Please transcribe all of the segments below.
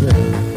Yeah.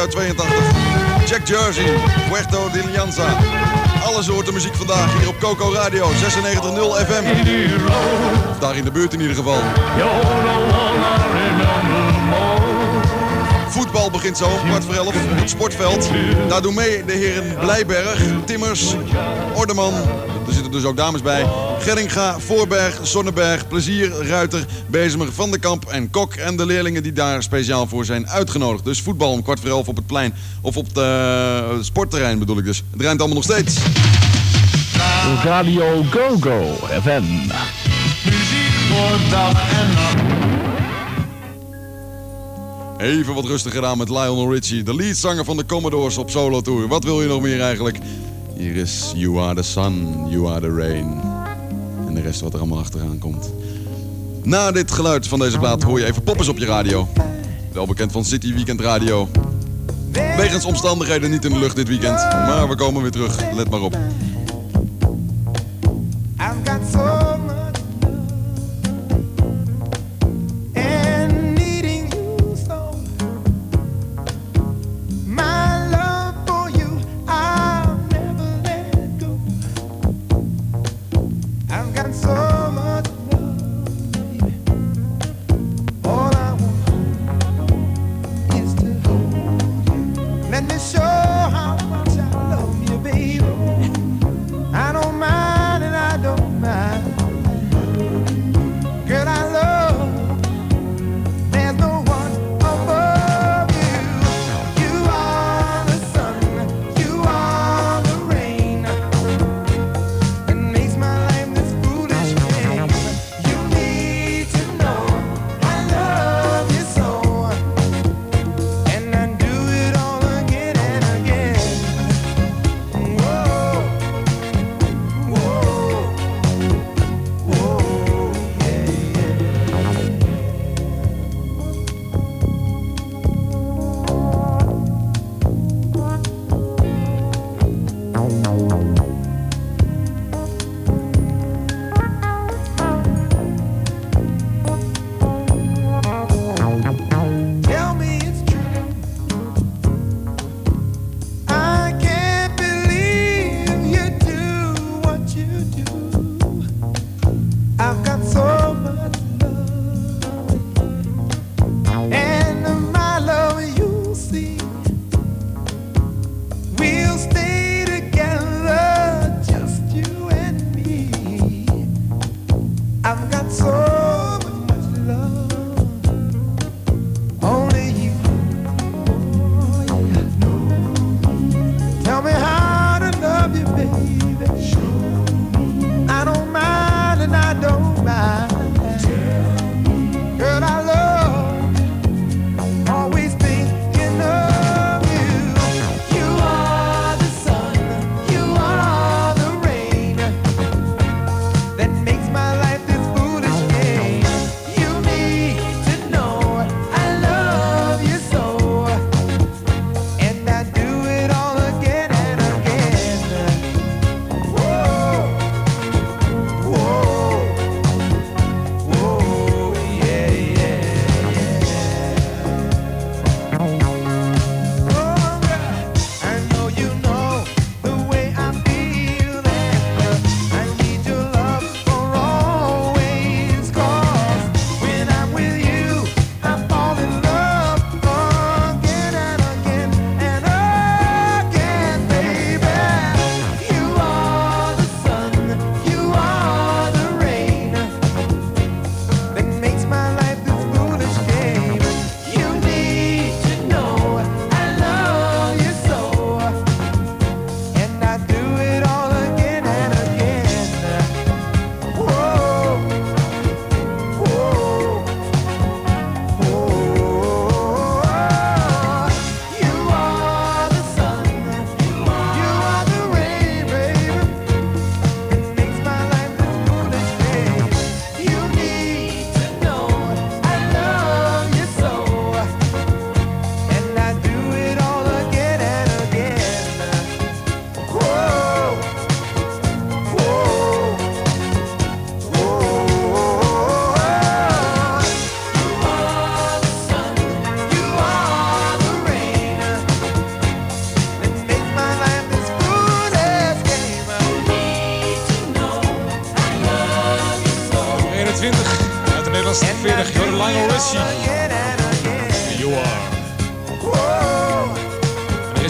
Uit 82. Jack Jersey, Puerto de Alianza. Alle soorten muziek vandaag hier op Coco Radio 96.0 FM. Of daar in de buurt in ieder geval. Voetbal begint zo, kwart voor elf, op het sportveld. Daar doen mee de heren Blijberg, Timmers, Ordeman. Er zitten dus ook dames bij. Geringa, Voorberg, Sonneberg, Plezier, Ruiter, Bezemer, Van der Kamp en Kok. En de leerlingen die daar speciaal voor zijn uitgenodigd. Dus voetbal om kwart voor elf op het plein. Of op het sportterrein bedoel ik dus. Het rijdt allemaal nog steeds. Radio Go Go FM. Muziek voor dag en nacht. Even wat rustiger aan met Lionel Richie, de leadzanger van de Commodores op solo tour. Wat wil je nog meer eigenlijk? Hier is You Are the Sun, You Are the Rain. De rest wat er allemaal achteraan komt. Na dit geluid van deze plaat hoor je even poppers op je radio. Wel bekend van City Weekend Radio. Wegens omstandigheden niet in de lucht dit weekend. Maar we komen weer terug, let maar op.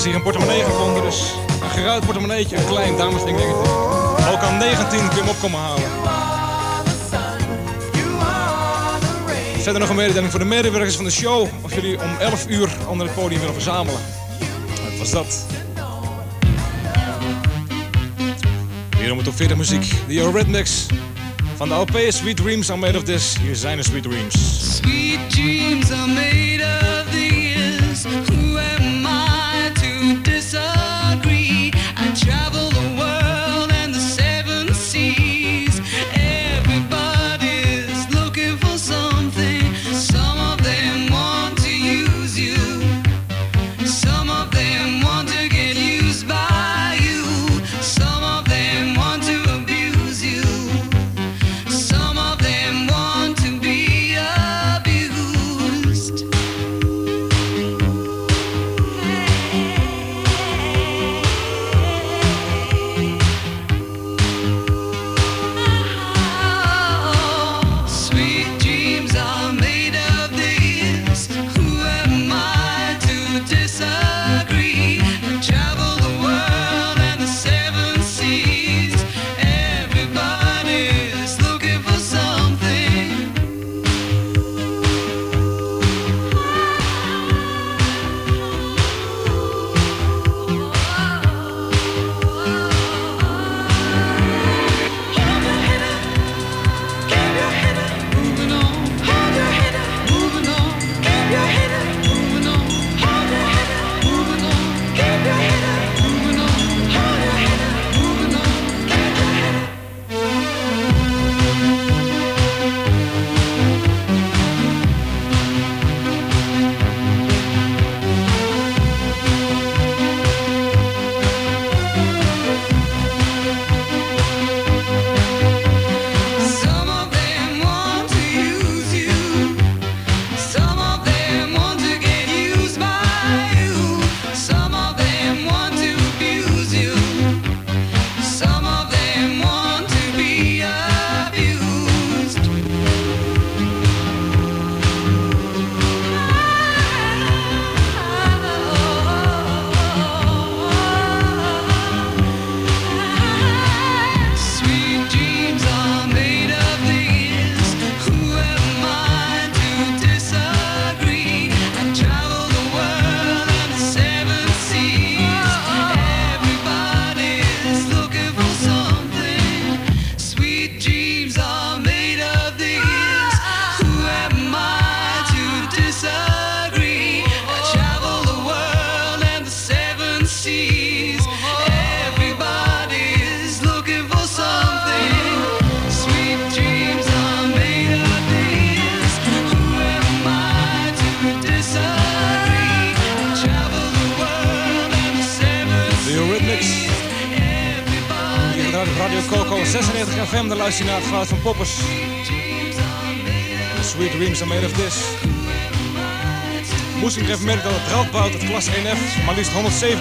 is hier een portemonnee gevonden, dus een geruit portemonneetje, een klein damesding denk ik. Ook aan 19 kun je hem op komen halen. Verder nog een mededeling voor de medewerkers van de show. Of jullie om 11 uur onder het podium willen verzamelen. Wat was dat. Hier om het op 40 muziek. De Euro van de LP Sweet Dreams Are Made Of This. Hier zijn de Sweet Dreams. Sweet dreams are made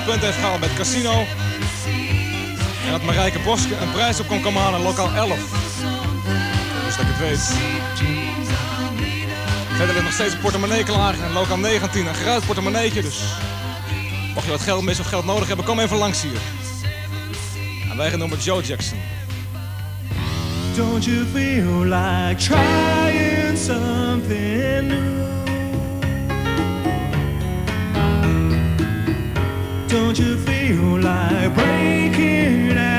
punten heeft gehaald bij het casino. En dat Marijke Boske een prijs op kon komen halen lokaal 11. Dus dat ik het weet. Verder ligt nog steeds een portemonnee klaar. En lokaal 19 een geruit portemonneetje. Dus mocht je wat geld mis of geld nodig hebben, kom even langs hier. En wij gaan noemen Joe Jackson. Don't you feel like trying something new? Don't you feel like breaking out?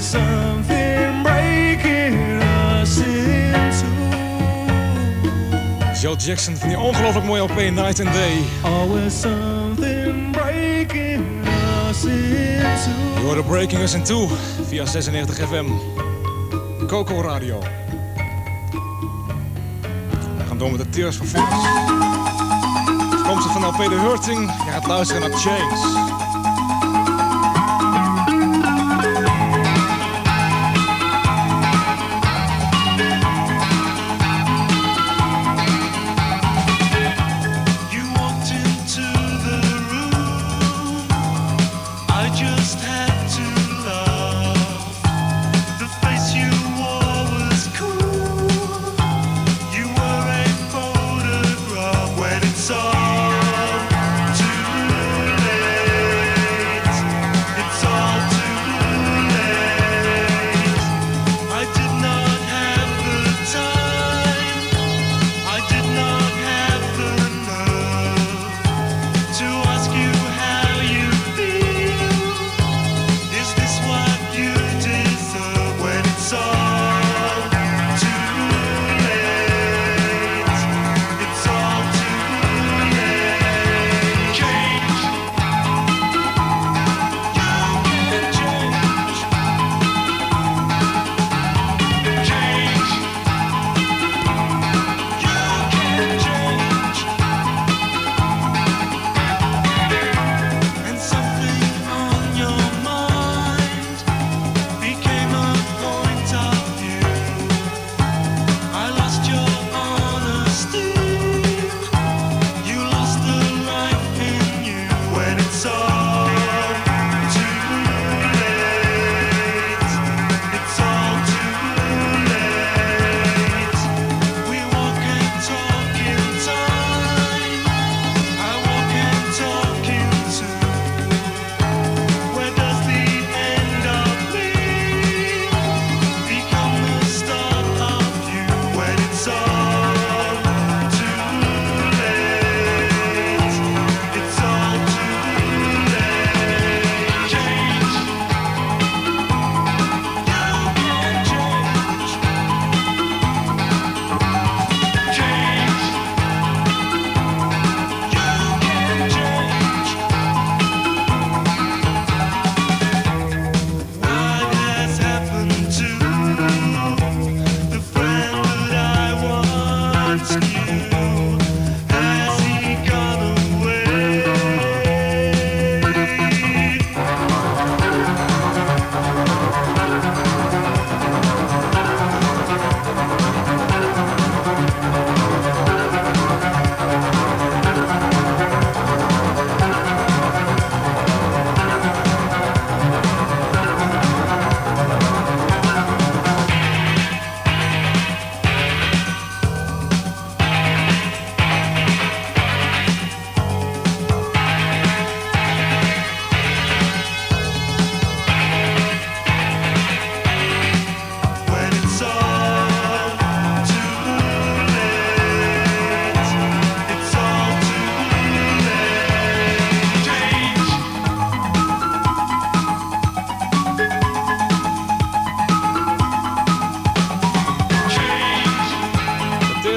something breaking us. Joe Jackson van die ongelooflijk mooie LP Night and Day. Oh, Always something breaking us in two. Breaking Us in Two via 96 FM. Coco Radio. We gaan door met de Tears for Fears. ze van LP The Hurting. Je gaat luisteren naar Chains.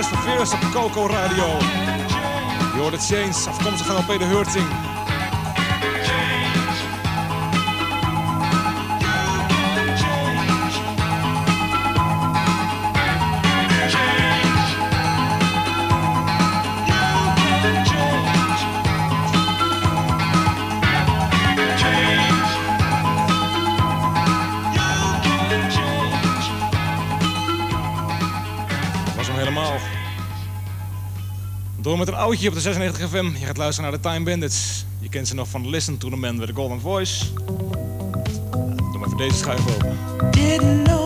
Bus Veers op Coco Radio. Je hoort het Chains, afkomstig van LP De Hurting. Door met een oudje op de 96 FM. Je gaat luisteren naar de Time Bandits. Je kent ze nog van Listen to the Man with the Golden Voice. Doe maar even deze schuif open.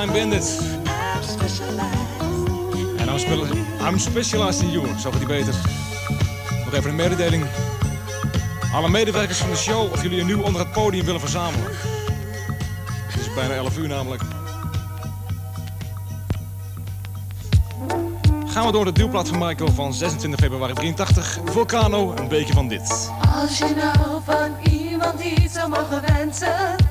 En nou I'm, spelen. I'm specialized in you, zo gaat die beter. Nog even een mededeling. Alle medewerkers van de show, of jullie je nu onder het podium willen verzamelen. Het is bijna 11 uur namelijk. gaan we door de duwplaat van Michael van 26 februari 83. Volcano, een beetje van dit. Als je nou van iemand iets zou mogen wensen.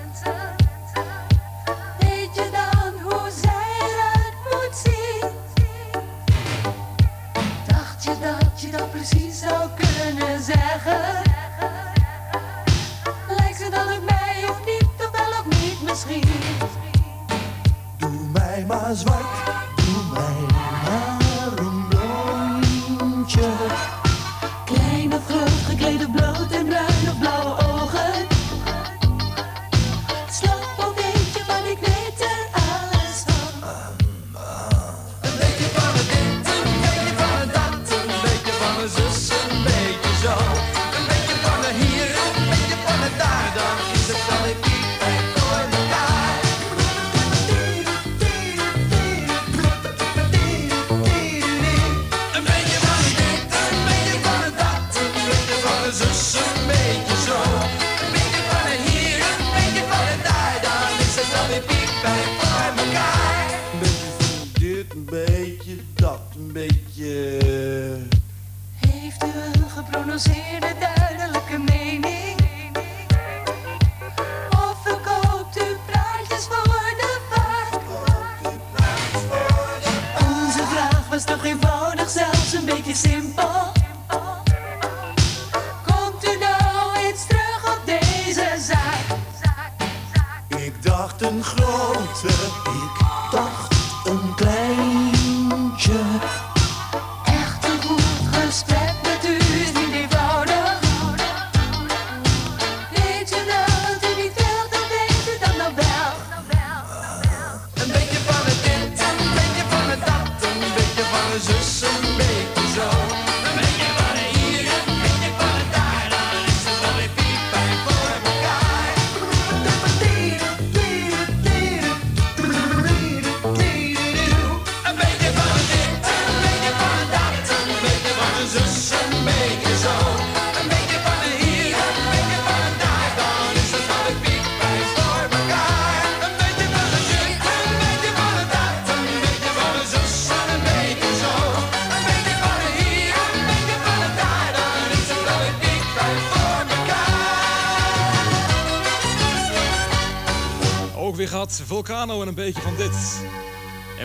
de Vulcano en een beetje van dit.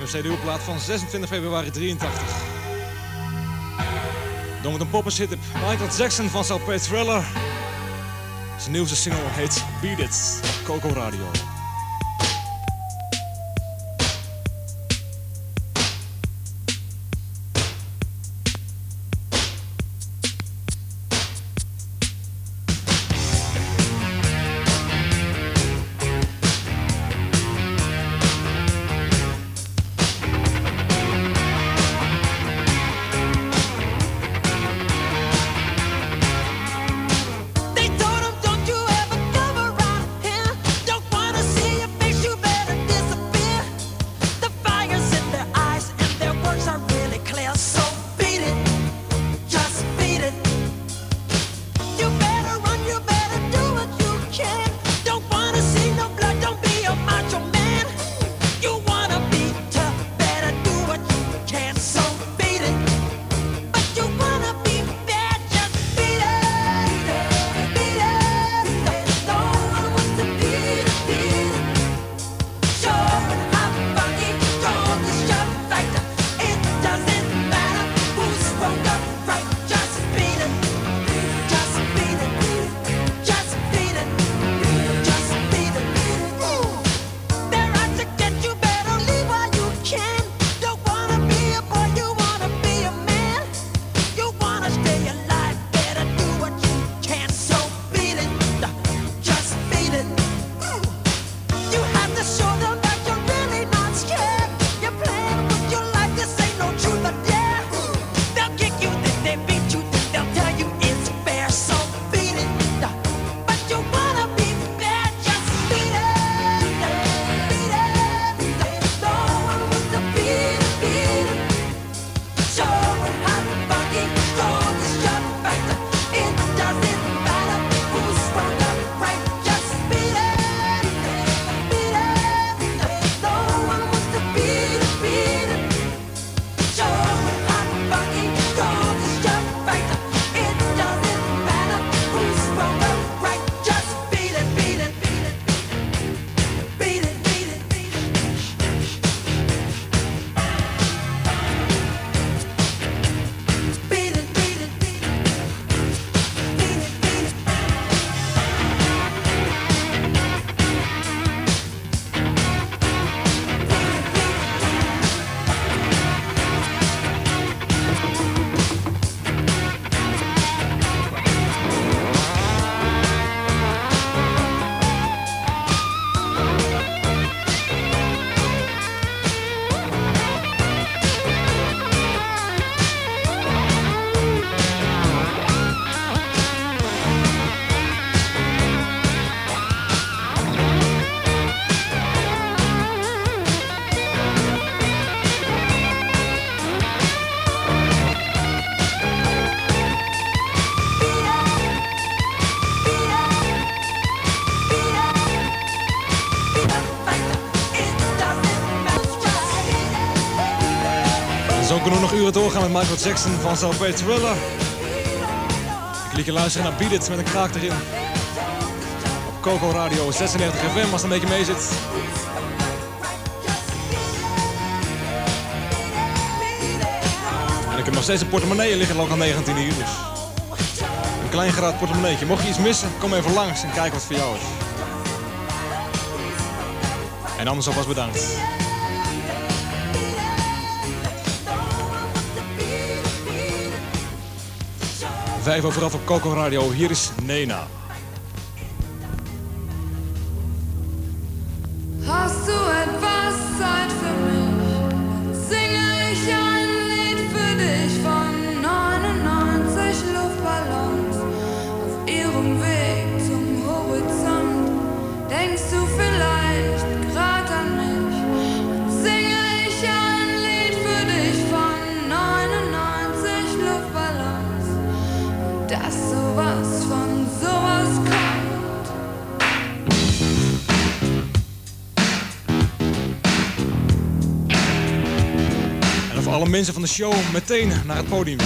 MFC deelplaats van 26 februari 83. Dan met een op Michael Jackson van Salpe Thriller. Zijn nieuwste single heet Beat It, Coco Radio. uren doorgaan met Michael Jackson van Salve Thriller. Ik je luisteren naar Beat met een kraak erin. Op Coco Radio 96 FM als er een beetje mee zit. En ik heb nog steeds een portemonnee liggen al 19 uur. Dus een klein graad portemonneetje. Mocht je iets missen, kom even langs en kijk wat voor jou is. En anders alvast bedankt. Vijf over elf op Coco Radio. Hier is Nena. Mensen van de show meteen naar het podium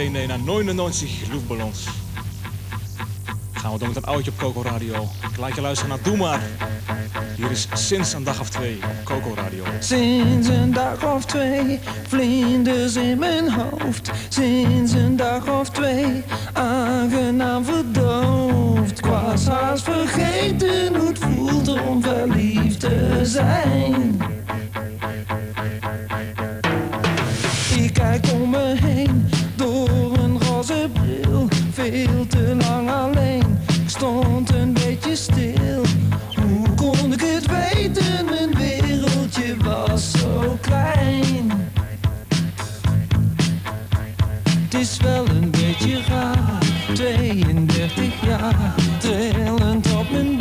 OP Nena 99 luchtballons. Gaan we door met een oudje op Coco Radio. Laat je luisteren naar Doe Maar. Hier is sinds een dag of twee op Coco Radio. Sinds een dag of twee, vlinders in mijn hoofd. Sinds een dag of twee, aangenaam verdoofd. Haast vergeten hoe het voelt om verliefd te zijn. Ik kijk om me heen Veel te lang alleen, stond een beetje stil. Hoe kon ik het weten? Mijn wereldje was zo klein. Het is wel een beetje raar, 32 jaar, trillend op mijn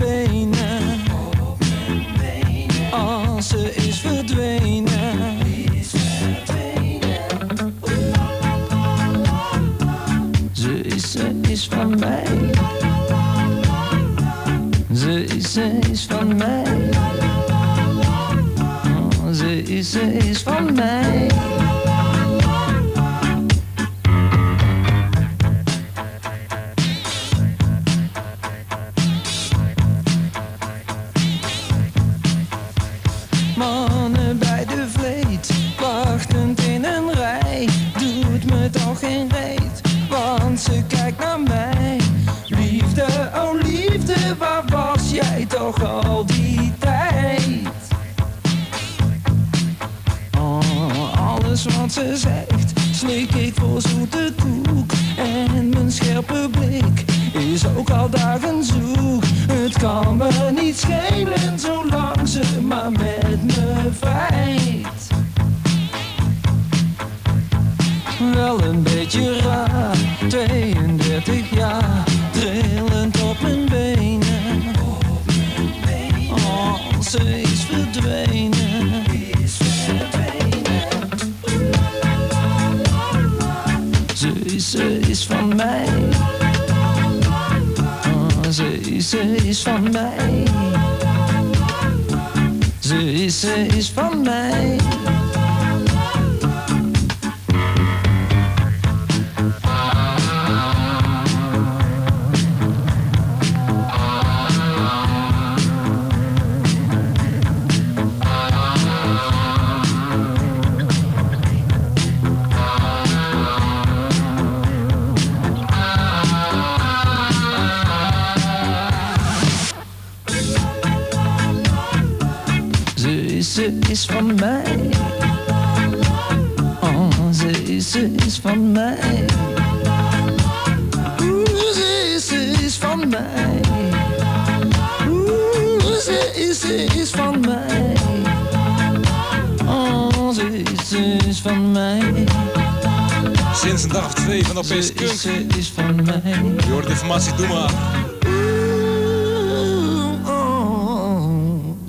Doe maar.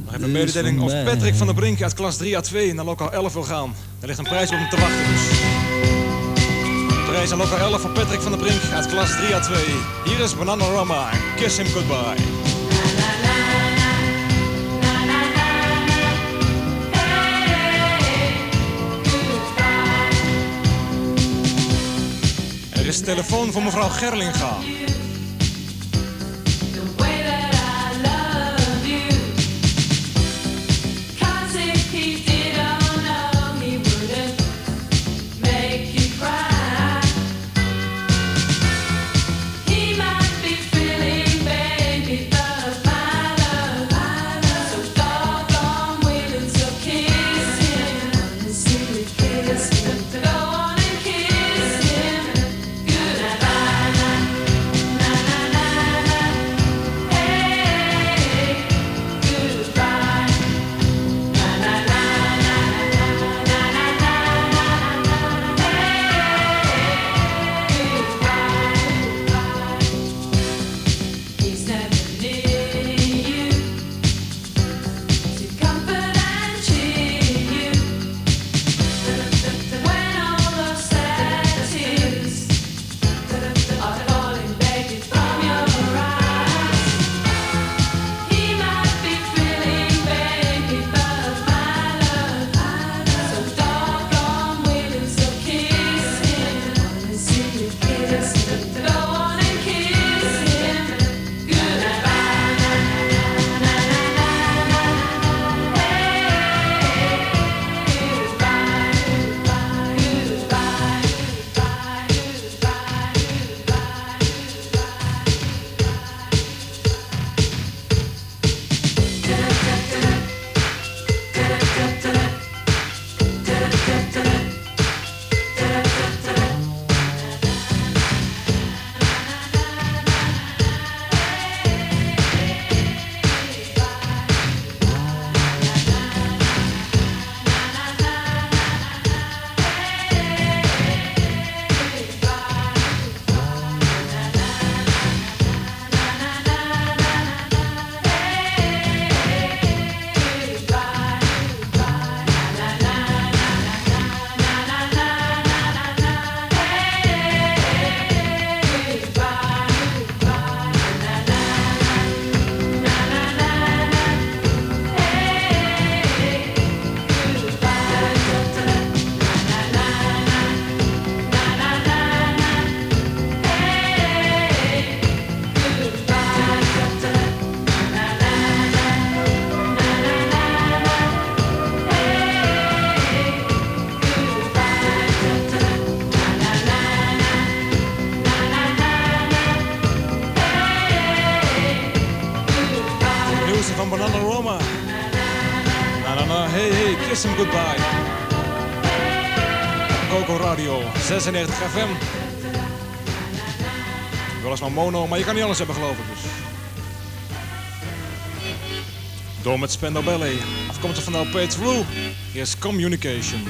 Nog even een mededeling of Patrick van der Brink uit klas 3A2 naar lokaal 11 wil gaan. Er ligt een prijs op hem te wachten dus. Prijs aan lokaal 11 voor Patrick van der Brink uit klas 3A2. Hier is Banana Rama. Kiss Him Goodbye. Er is telefoon voor mevrouw Gerlinga. Goodbye. Coco Radio 96 FM. Weliswaar mono, maar je kan niet alles hebben geloof ik dus. Door met Spendo Ballet. Afkomstig van de LP True. Hier is Communication.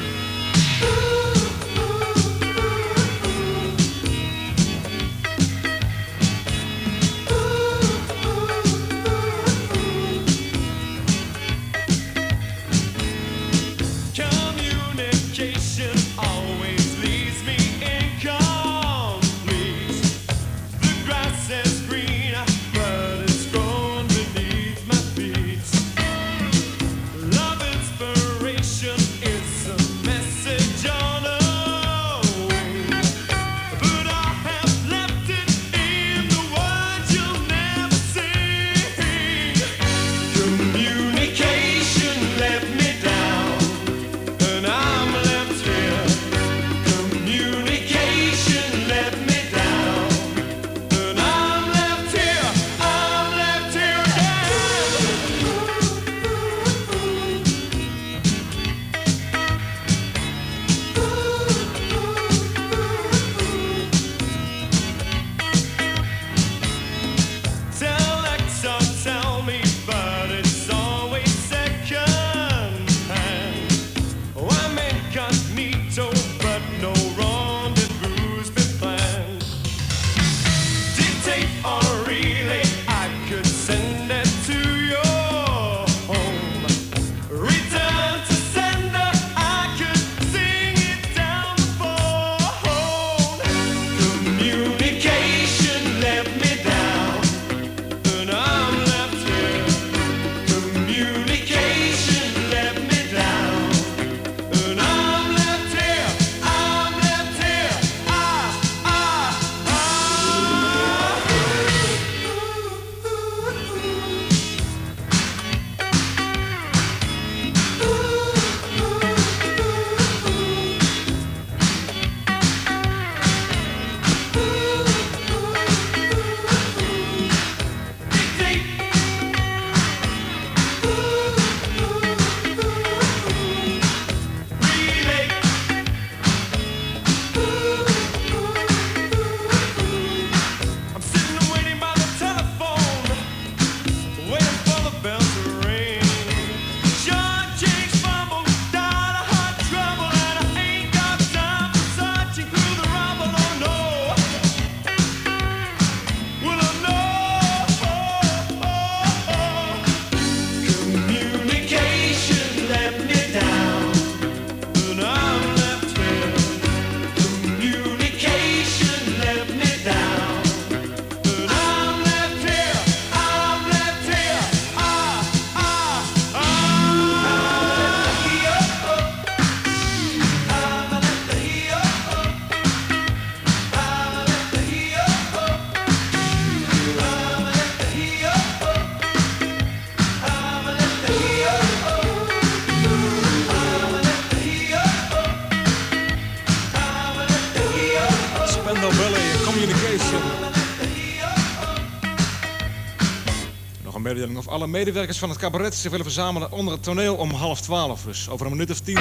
Alle medewerkers van het cabaret zich willen verzamelen onder het toneel om half twaalf. Dus over een minuut of tien.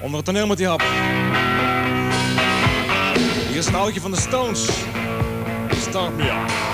Onder het toneel met die hap. Hier is een oudje van de Stones. Start me up.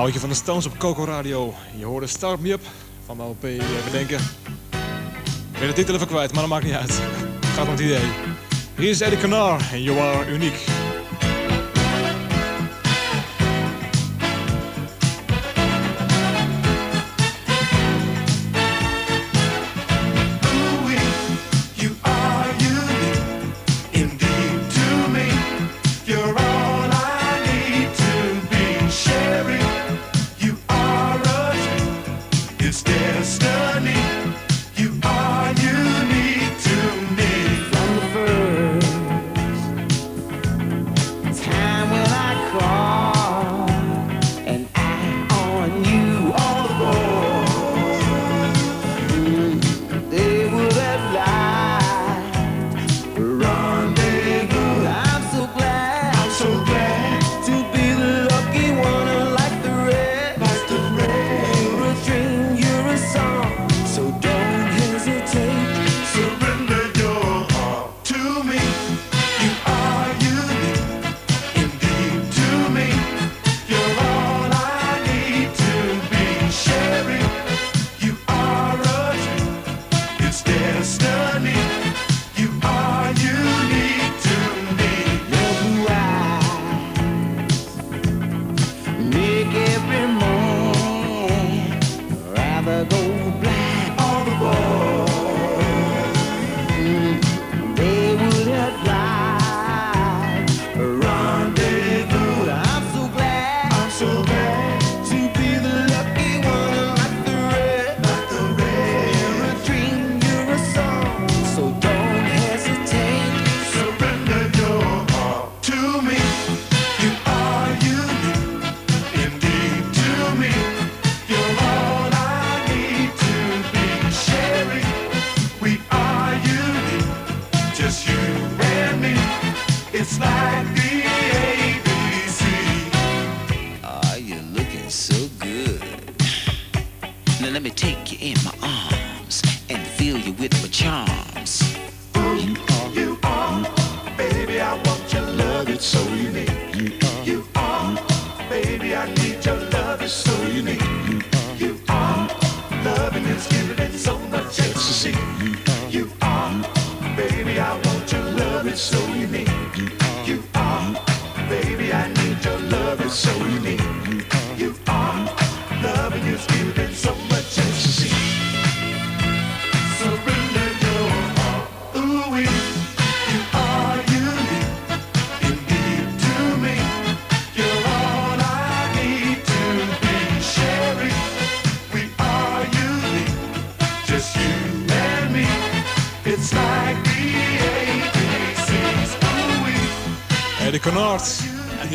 Oudje van de Stones op Coco Radio. Je hoorde Start Me Up van de LP. We eh, denken, ik ben de titel even kwijt, maar dat maakt niet uit. Gaat om het idee. Hier is Eddie Canar en You Are uniek.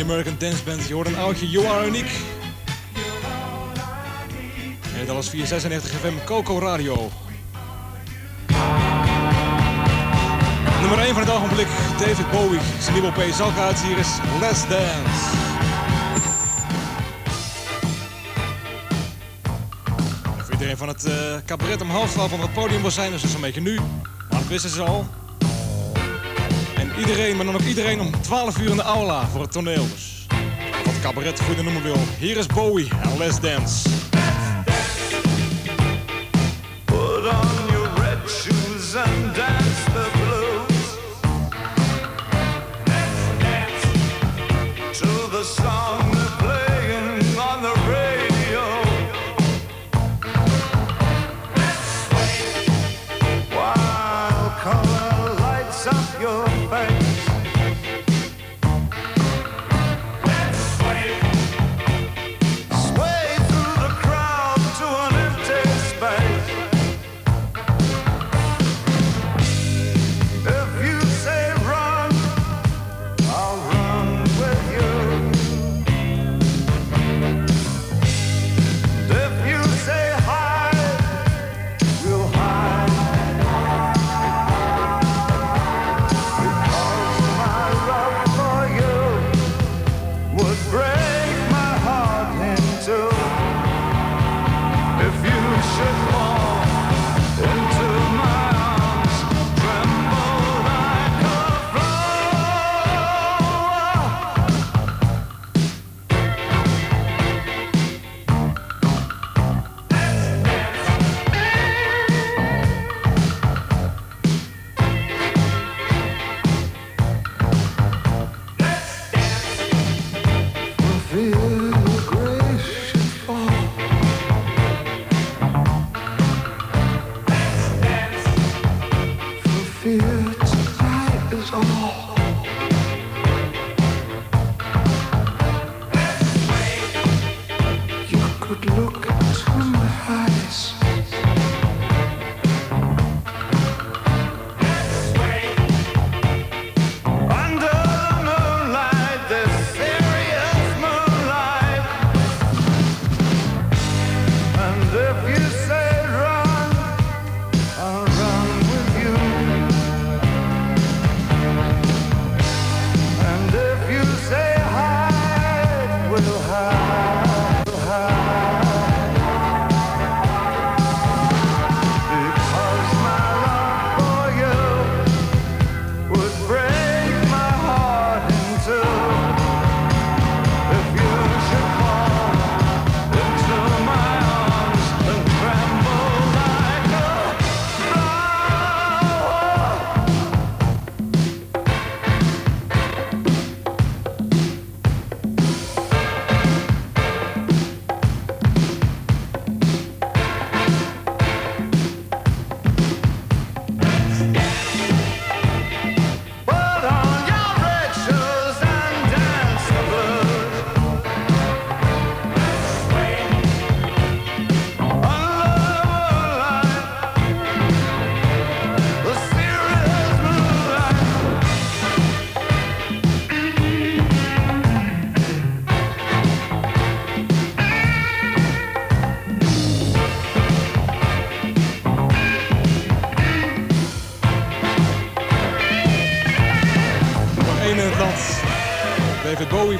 American Dance Band. Je hoort een oudje, You Are Unique. En dat was 496 FM Coco Radio. Nummer 1 van het ogenblik, David Bowie. Zijn nieuwe P gaat uit. Hier is Let's Dance. Voor iedereen van het eh, cabaret om half twaalf op het podium wil zijn, dus dat is dus een beetje nu. Maar dat wisten ze al. Iedereen, maar dan ook iedereen om 12 uur in de aula voor het toneel. Dus. Wat cabaret goede noemen wil. Hier is Bowie en Let's Dance.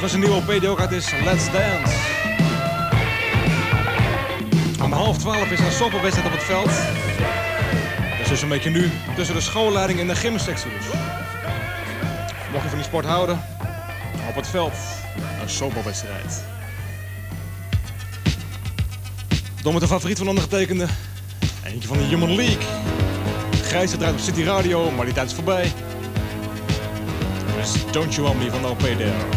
van een nieuwe op gaat is Let's Dance. Om half twaalf is er een soppelwedstrijd op het veld. Dat is dus een beetje nu tussen de schoolleiding en de gymsectie dus. Mocht je van die sport houden, op het veld een zoopalwedstrijd. Dom met de favoriet van ondergetekende. Eentje van de Human League. Grijze draait op City Radio, maar die tijd is voorbij. Dus Don't You Want Me van de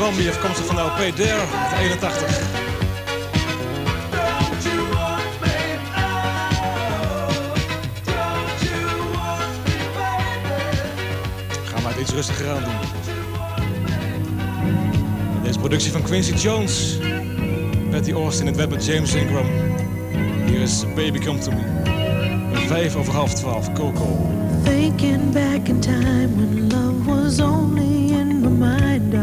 Iwambi, afkomstig van de LP Dare, 81. Ga maar het iets rustiger aan doen. Deze productie van Quincy Jones, Patty Austin in het web met James Ingram. Hier is Baby Come To Me. Vijf over half twaalf, Coco. Thinking back in time when love was only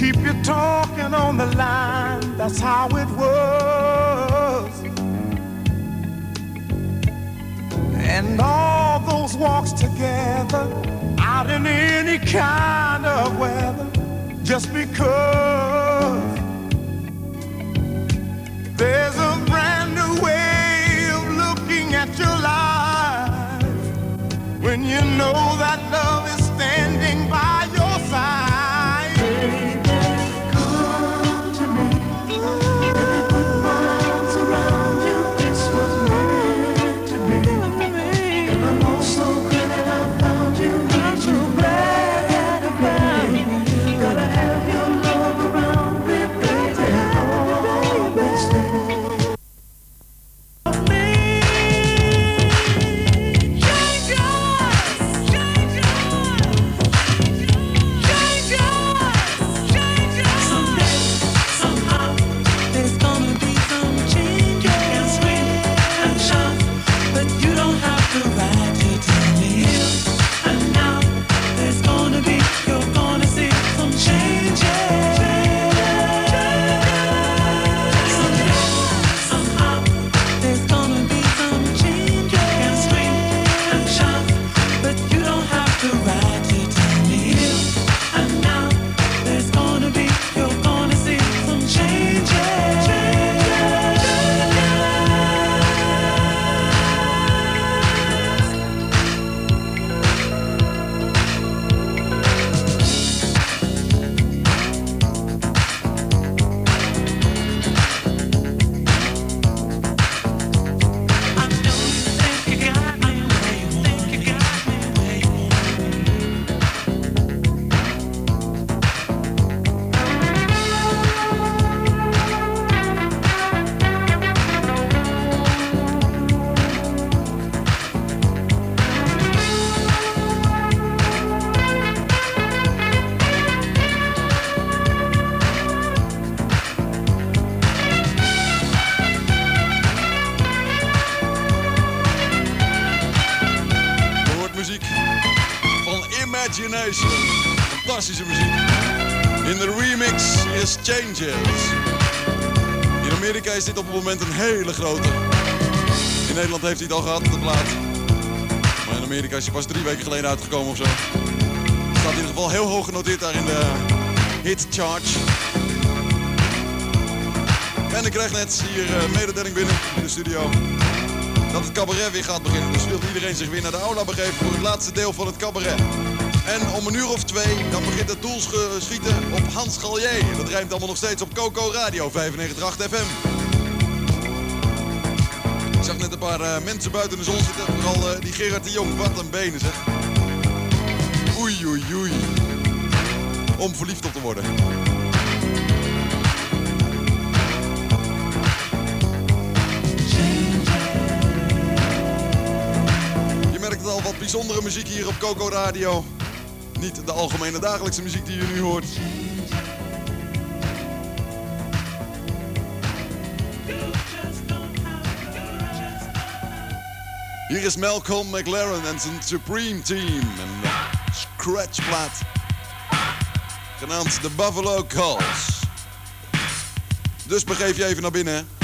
Keep you talking on the line. That's how it was. And all those walks together out in any kind of weather just because there's a brand new way of looking at your life when you know that Changes. In Amerika is dit op het moment een hele grote. In Nederland heeft hij het al gehad, de plaat. Maar in Amerika is hij pas drie weken geleden uitgekomen of zo. Staat in ieder geval heel hoog genoteerd daar in de hit charge. En ik krijg net hier eh, mededeling binnen in de studio dat het cabaret weer gaat beginnen. Dus wil iedereen zich weer naar de aula begeven voor het laatste deel van het cabaret. En om een uur of twee, dan begint het doelschieten op Hans Gallier. Dat rijmt allemaal nog steeds op Coco Radio 95.8 FM. Ik zag net een paar eh, mensen buiten de zon zitten. Vooral eh, die Gerard de Jong. Wat een benen zeg. Oei, oei, oei. Om verliefd op te worden. Je merkt het al, wat bijzondere muziek hier op Coco Radio. Niet de algemene dagelijkse muziek die je nu hoort. Hier is Malcolm McLaren en zijn Supreme Team. Een scratchplaat. Genaamd de Buffalo Calls. Dus begeef je even naar binnen.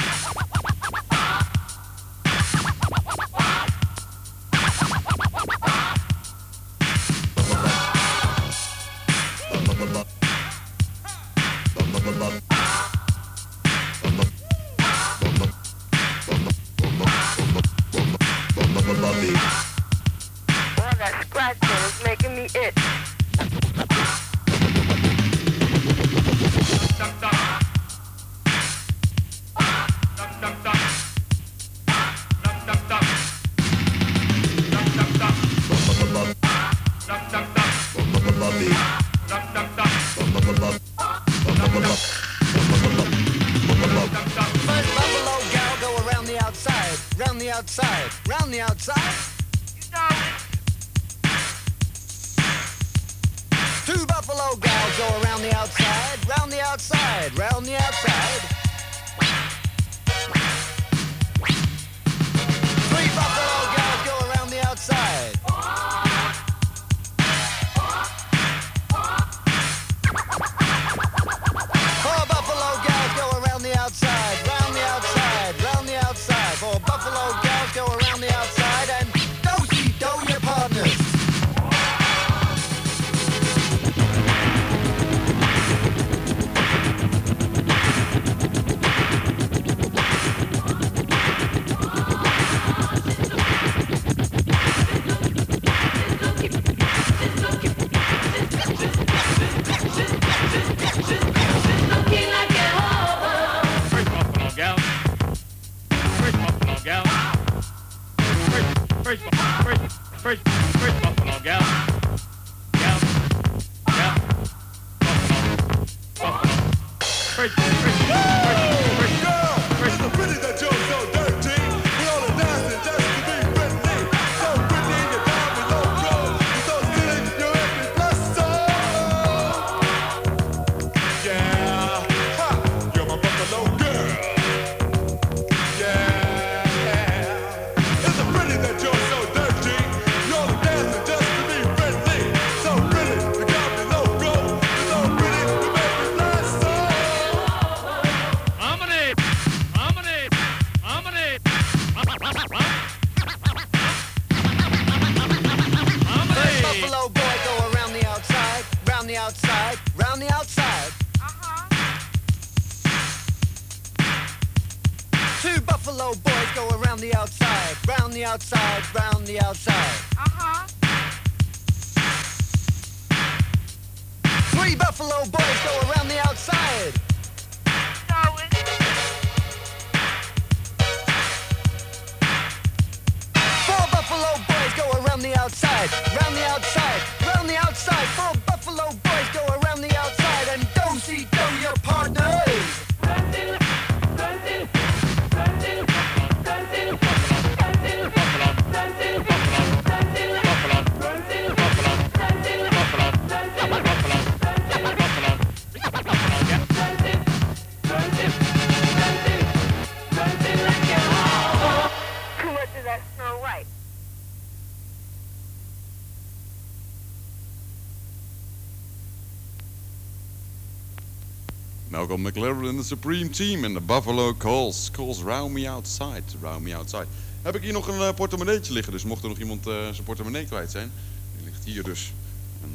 Malcolm McLaren en de Supreme Team en de Buffalo Calls. Calls round me outside, round me outside. Heb ik hier nog een eh, portemonneetje liggen, dus mocht er nog iemand eh, zijn portemonnee kwijt zijn. Die ligt hier dus.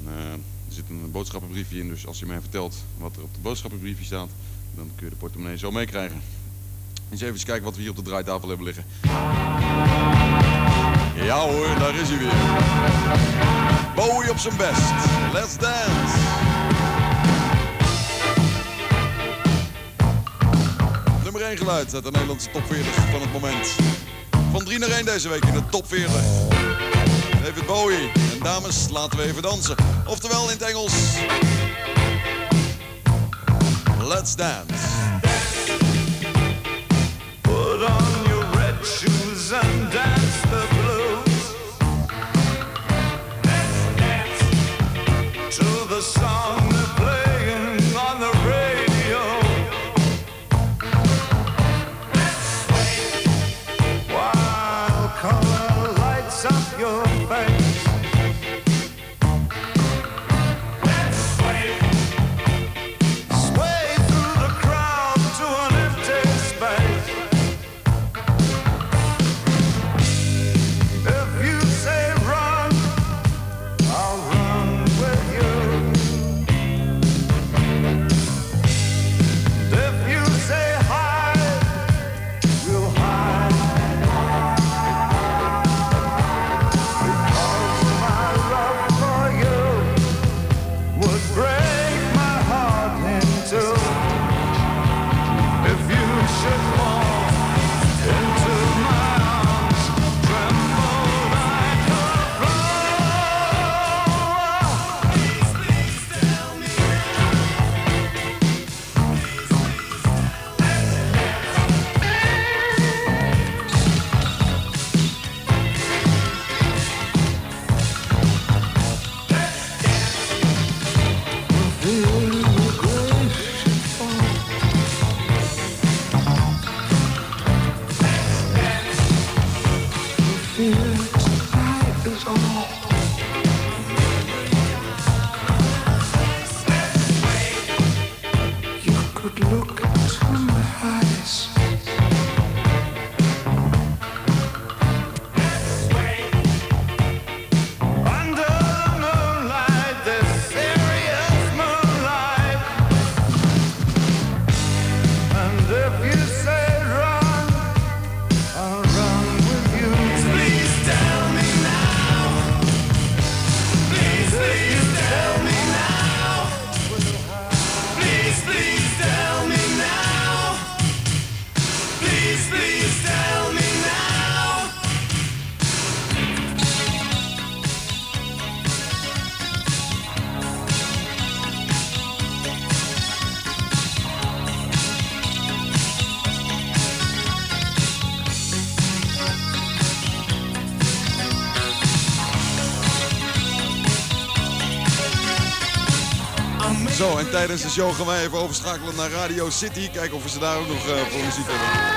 Eh, er zit een boodschappenbriefje in, dus als je mij vertelt wat er op de boodschappenbriefje staat, dan kun je de portemonnee zo meekrijgen. Eens even kijken wat we hier op de draaitafel hebben liggen. Ja hoor, daar is hij weer. Bowie op zijn best. Let's dance. Nummer 1 geluid uit de Nederlandse top 40 van het moment. Van 3 naar 1 deze week in de top 40. David Bowie. En dames, laten we even dansen. Oftewel in het Engels. Let's dance. Put on your red shoes and dance tijdens de show gaan wij even overschakelen naar Radio City. Kijken of we ze daar ook nog eh, voor muziek hebben.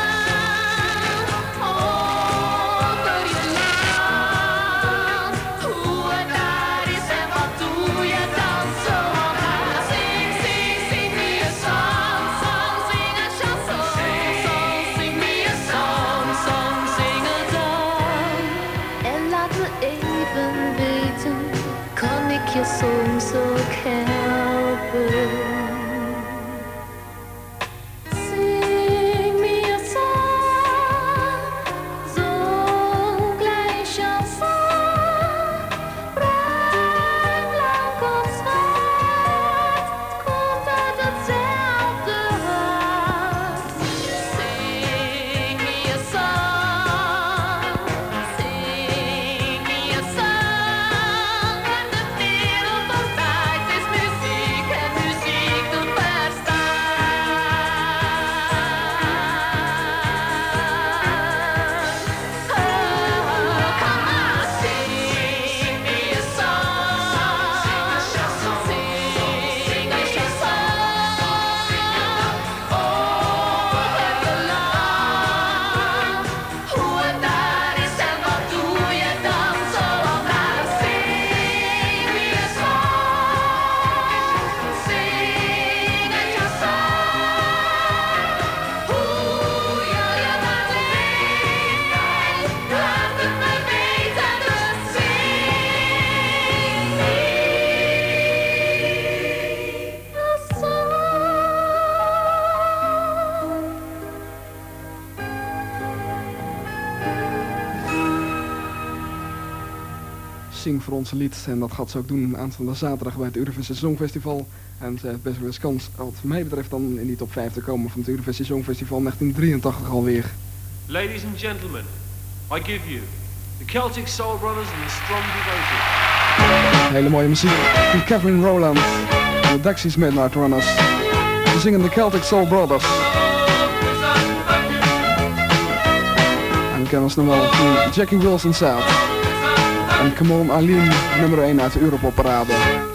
Zing voor ons lied. En dat gaat ze ook doen aanstaande zaterdag bij het Eurovisie Songfestival. En ze heeft best wel eens kans, wat mij betreft, dan in die top 5 te komen van het Eurovisie Songfestival 1983 alweer. Ladies and gentlemen, I give you the Celtic Soul Brothers and the Strong Devoted. Hele mooie muziek van Kevin Rowland en de Dexys Midnight Runners. Ze zingen de Celtic Soul Brothers. En we kennen ons nog wel van Jackie Wilson South. En Come On Eileen, nummer 1 uit de Europop.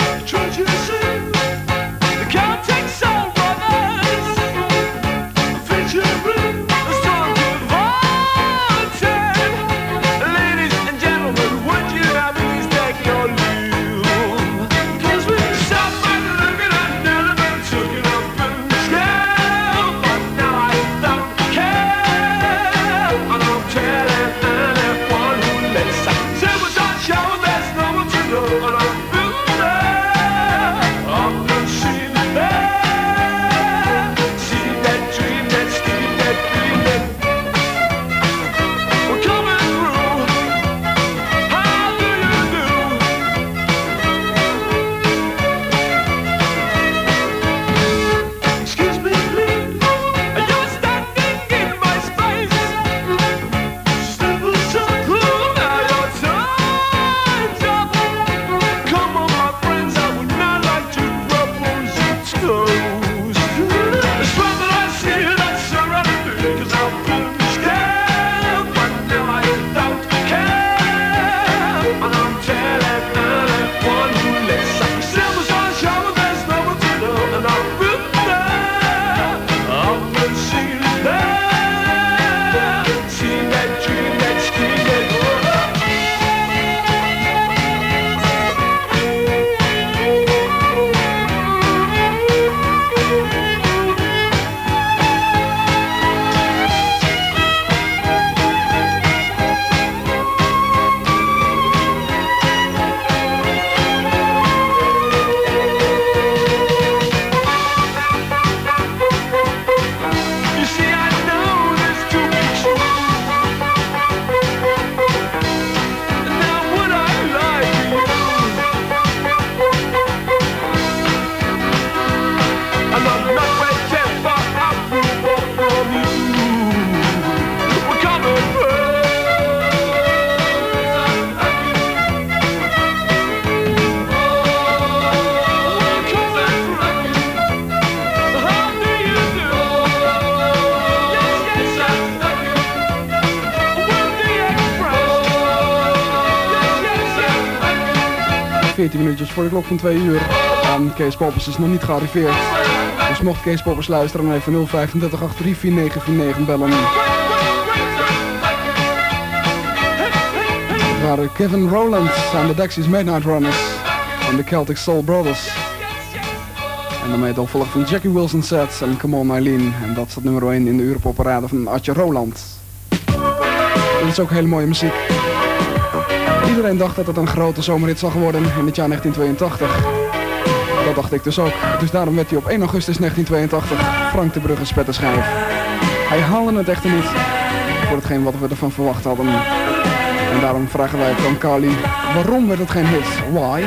Voor de klok van 2 uur. En Kees Poppers is nog niet gearriveerd. Dus mocht Kees Poppers luisteren, dan even 035 83 4949 bellen. Waren Kevin Rowland en de Dexys Midnight Runners van de Celtic Soul Brothers. En daarmee het opvolger van Jackie Wilson Sets en Come On Eileen. En dat staat nummer 1 in de Europopparade van Artje Roland. Dit is ook hele mooie muziek. Iedereen dacht dat het een grote zomerhit zou worden in het jaar 1982. Dat dacht ik dus ook. Dus daarom werd hij op 1 augustus 1982 Frank de Brugge spetterschijf. Hij haalde het echter niet voor hetgeen wat we ervan verwacht hadden. En daarom vragen wij van Carly, waarom werd het geen hit? Why?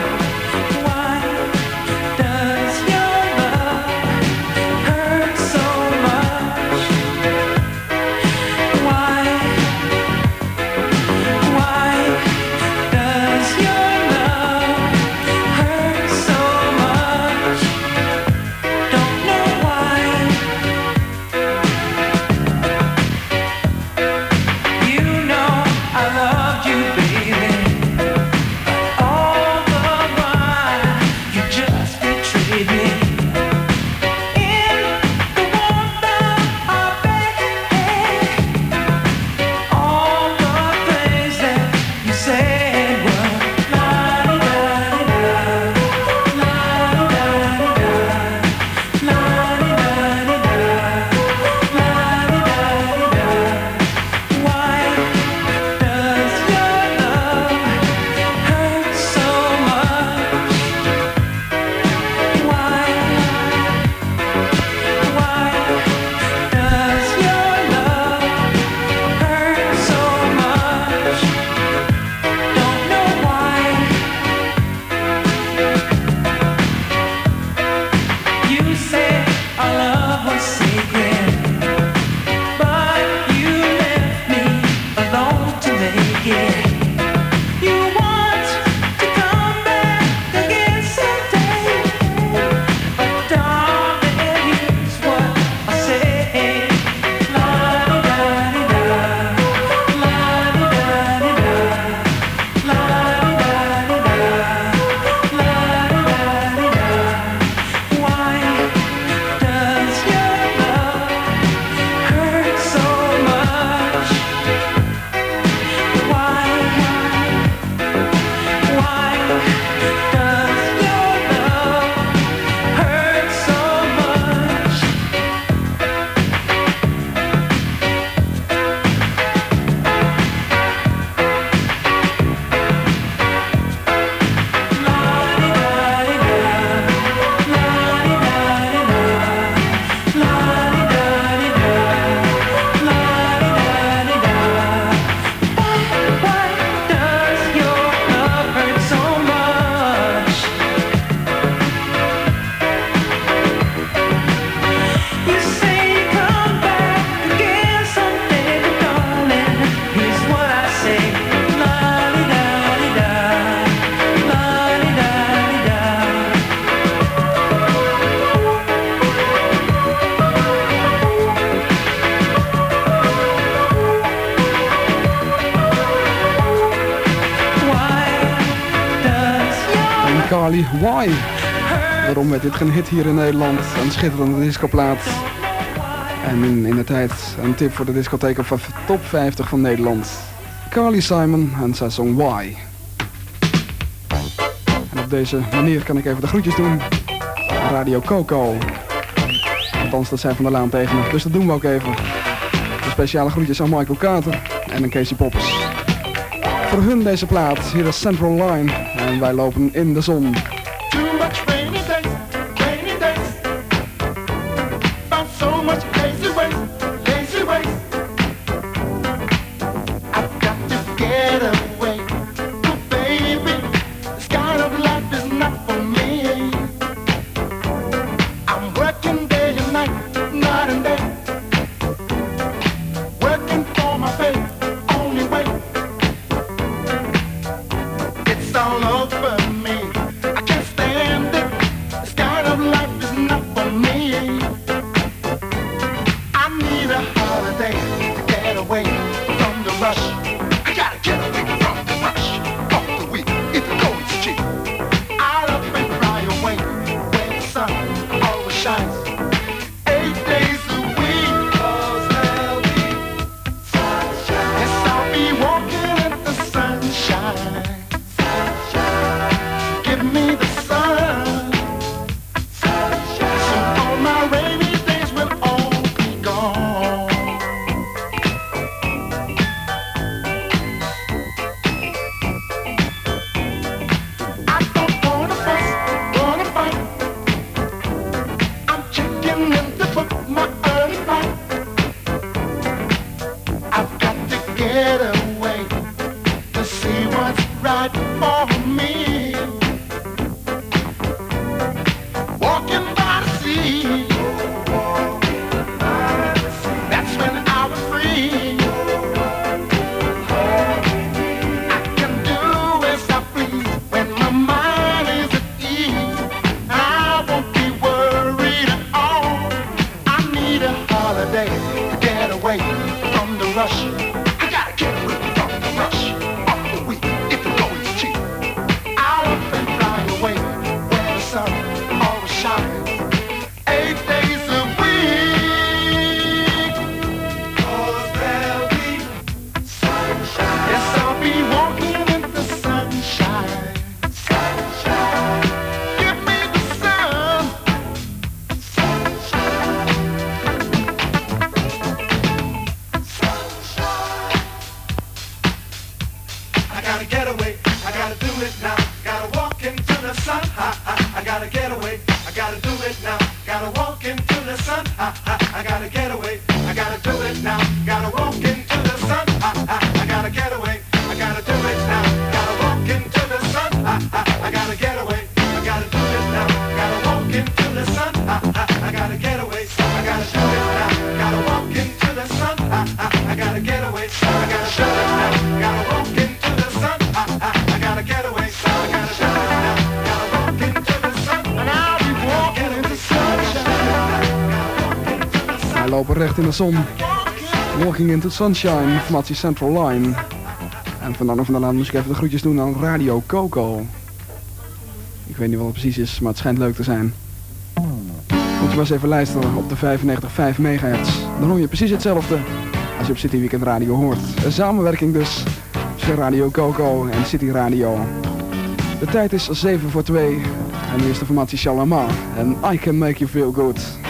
Carly, why? Waarom werd dit geen hit hier in Nederland? Een schitterende discoplaat. En in, de tijd een tip voor de discotheek op top 50 van Nederland. Carly Simon en zijn song Why. En op deze manier kan ik even de groetjes doen. Radio Coco. Althans, dat zijn van de laan tegen me. Dus dat doen we ook even. De speciale groetjes aan Michael Kater en aan Casey Poppers. Voor hun deze plaat. Hier is Central Line. En wij lopen in de zon. lopen recht in de zon. Walking into Sunshine, formatie Central Line. En vanaf en van de moet moest ik even de groetjes doen aan Radio Coco. Ik weet niet wat het precies is, maar het schijnt leuk te zijn. Moet je maar eens even luisteren op de 95,5 MHz. Dan hoor je precies hetzelfde als je op City Weekend Radio hoort. Een samenwerking dus tussen Radio Coco en City Radio. De tijd is 7 voor 2 en nu is de formatie Shalama en I Can Make You Feel Good.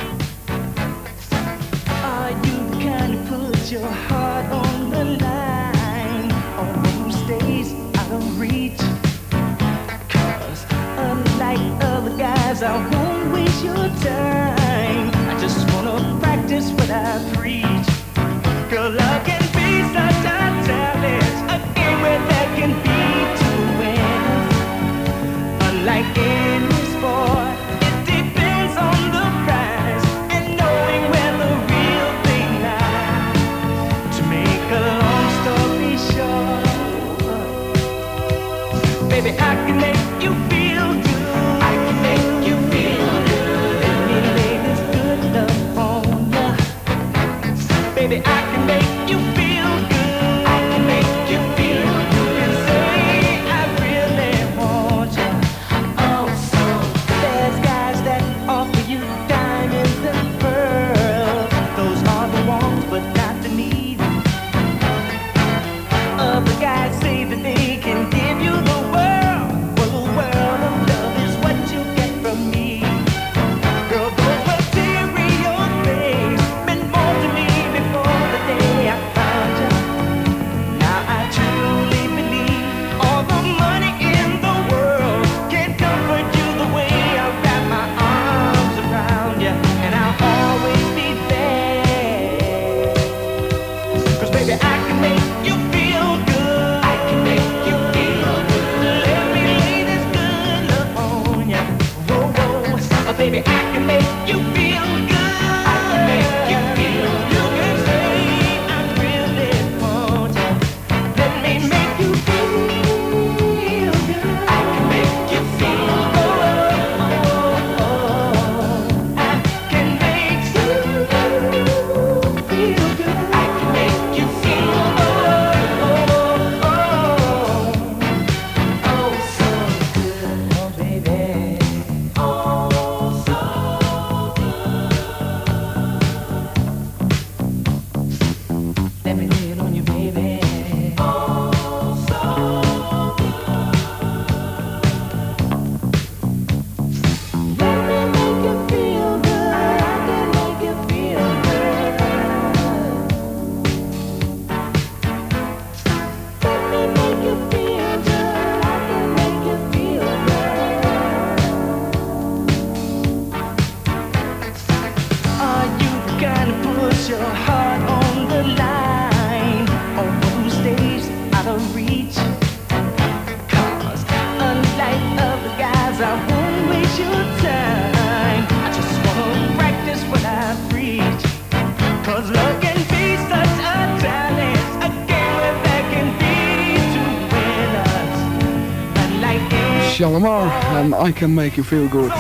Shalimar en I Can Make You Feel Good.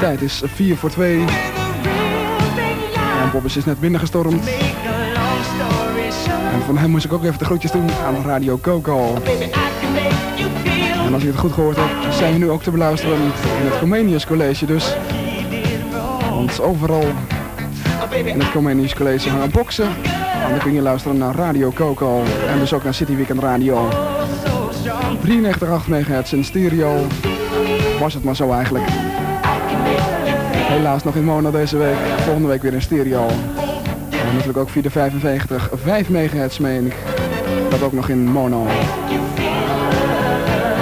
Tijd is 4 voor 2. En Bobbes is net binnengestormd. En van hem moest ik ook even de groetjes doen aan Radio Coco. En als ik het goed gehoord heb, zijn we nu ook te beluisteren in het Comenius College dus. Want overal in het Comenius College hangen boksen. En dan kun je luisteren naar Radio Coco en dus ook naar City Weekend Radio. 93,8 MHz in stereo. Was het maar zo eigenlijk. Helaas nog in mono deze week. Volgende week weer in stereo. En natuurlijk ook via de 55, 5 MHz meen ik. Dat ook nog in mono.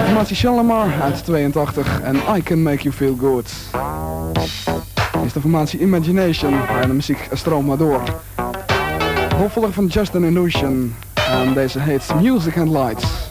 Formatie Shalimar uit 82 en I Can Make You Feel Good. Is de formatie Imagination en de muziek stroomt maar door. Opvolger van Just an Illusion en deze heet Music and Lights.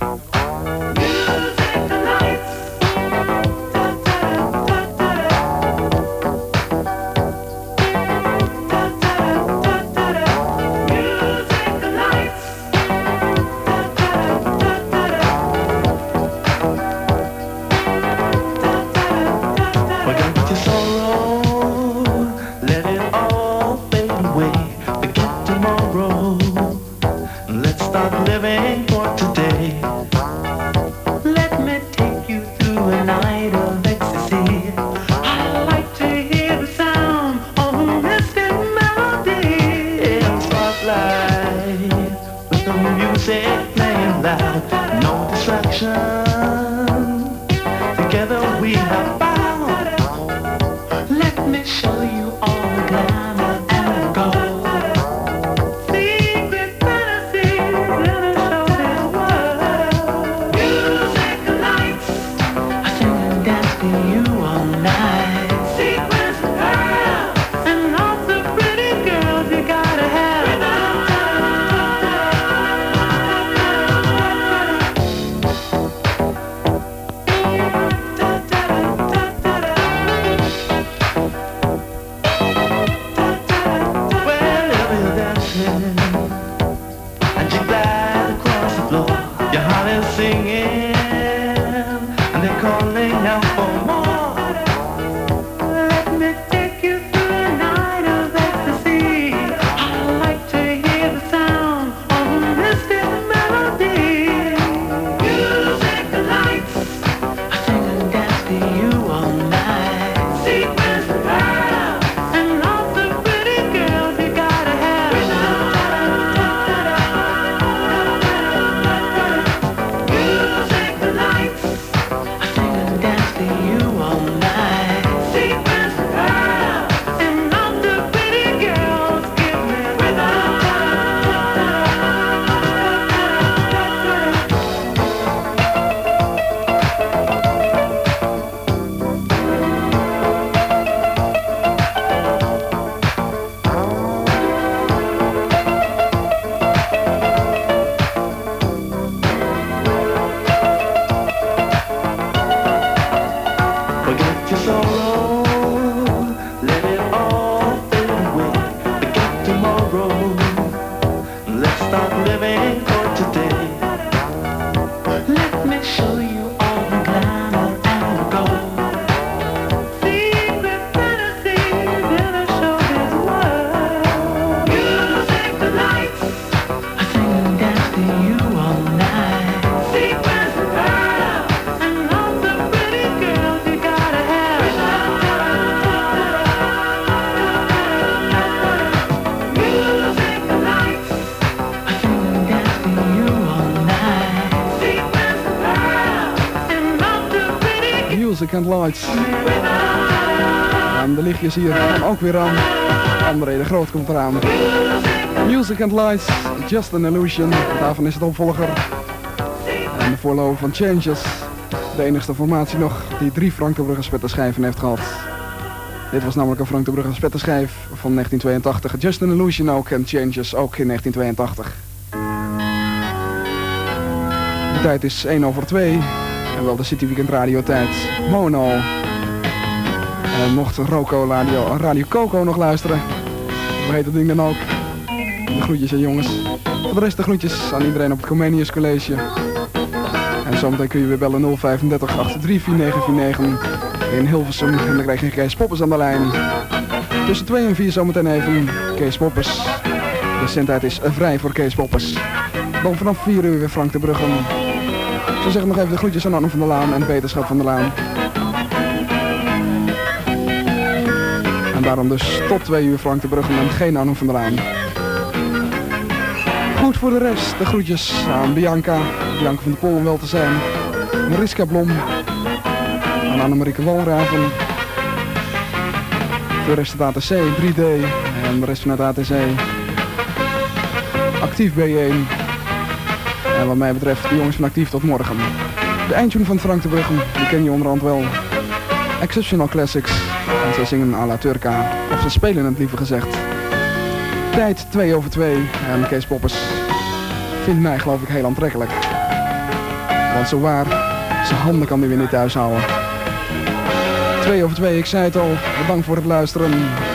And Lights. En de lichtjes hier gaan ook weer aan. André de Groot komt eraan. Music and Lights, Just an Illusion. Daarvan is het opvolger. En de voorloper van Changes. De enigste formatie nog die drie Frank de Bruggers met de schijven heeft gehad. Dit was namelijk een Frank de Brugge spetterschijf van 1982. Just an Illusion ook en Changes ook in 1982. De tijd is 1 over 2. En wel de City Weekend Radio tijd. Mono. En mocht Roco Radio, Radio Coco nog luisteren. Hoe heet dat ding dan ook? De groetjes aan jongens. De rest de groetjes aan iedereen op het Comenius College. En zometeen kun je weer bellen 035 83 4949 in Hilversum. En dan krijg je Kees Poppers aan de lijn. Tussen 2 en 4 zometeen even Kees Poppers. De zendtijd is vrij voor Kees Poppers. Dan vanaf 4 uur weer Frank de Bruggen. Zou zeggen nog even de groetjes aan Anne van der Laan en Peterschap van der Laan. En daarom dus tot 2 uur Frank de Bruggen en geen Anne van der Laan. Goed voor de rest, de groetjes aan Bianca, Bianca van der Pol om wel te zijn. Mariska Blom, aan Annemarieke Walraven. Voor de rest het ATC 3D en de rest van het ATC actief B1. En wat mij betreft de jongens van actief tot morgen. De eindtune van Frank de Bruggen, die ken je onderhand wel. Exceptional Classics. En zij zingen à la Turca. Of ze spelen het liever gezegd. Tijd 2 over 2. En Kees Poppers vindt mij geloof ik heel aantrekkelijk. Want zo waar, zijn handen kan hij weer niet thuis houden. 2 over 2, ik zei het al. Bedankt voor het luisteren.